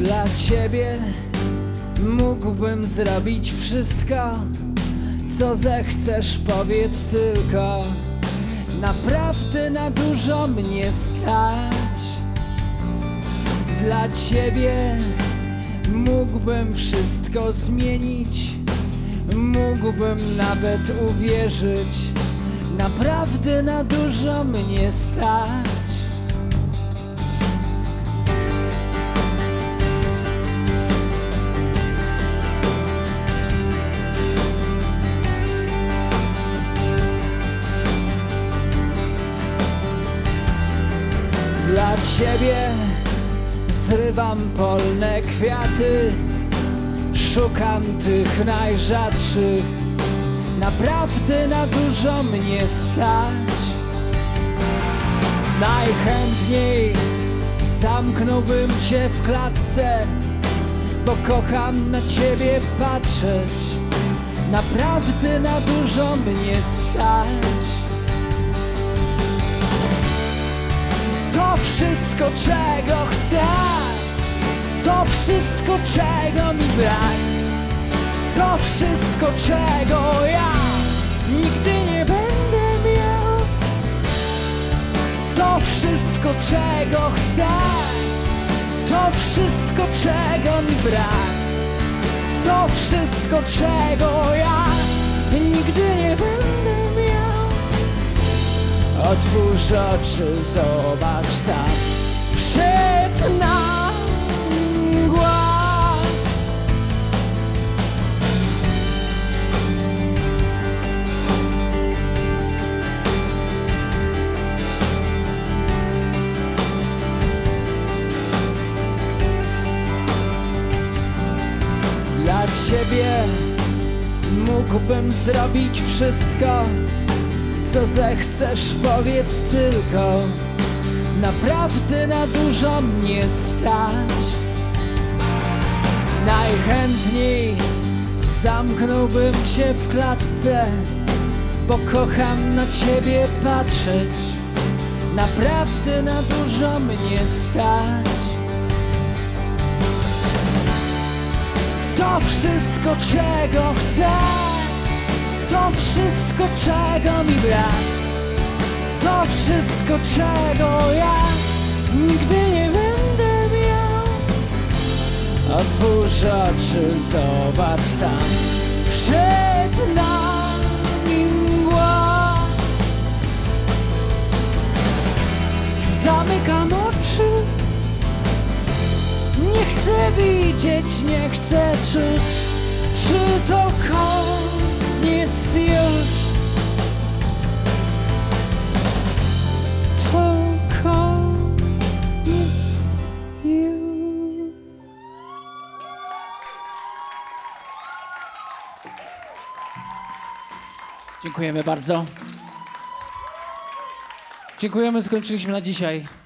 Dla ciebie mógłbym zrobić wszystko, co zechcesz, powiedz tylko. Naprawdę na dużo mnie stać. Dla ciebie mógłbym wszystko zmienić, mógłbym nawet uwierzyć. Naprawdę na dużo mnie stać. Dla ciebie zrywam polne kwiaty, szukam tych najrzadszych. Naprawdę na dużo mnie stać. Najchętniej zamknąłbym cię w klatce, bo kocham na ciebie patrzeć. Naprawdę na dużo mnie stać. Wszystko, czego chcę, to wszystko, czego mi brak, to wszystko, czego ja nigdy nie będę miał. To wszystko, czego chcę, to wszystko, czego mi brak, to wszystko, czego ja nigdy nie będę. Otwórz oczy, zobacz sam. Przed nami mgła. Dla ciebie mógłbym zrobić wszystko co zechcesz, powiedz tylko. Naprawdę na dużo mnie stać. Najchętniej zamknąłbym cię w klatce, bo kocham na ciebie patrzeć. Naprawdę na dużo mnie stać. To wszystko, czego chcę to wszystko, czego mi brak. To wszystko, czego ja nigdy nie będę miał. Otwórz oczy, zobacz sam. Przed nami mgła. Zamykam oczy. Nie chcę widzieć, nie chcę czuć Czy to koniec już To koniec już Dziękujemy bardzo. Dziękujemy, skończyliśmy na dzisiaj.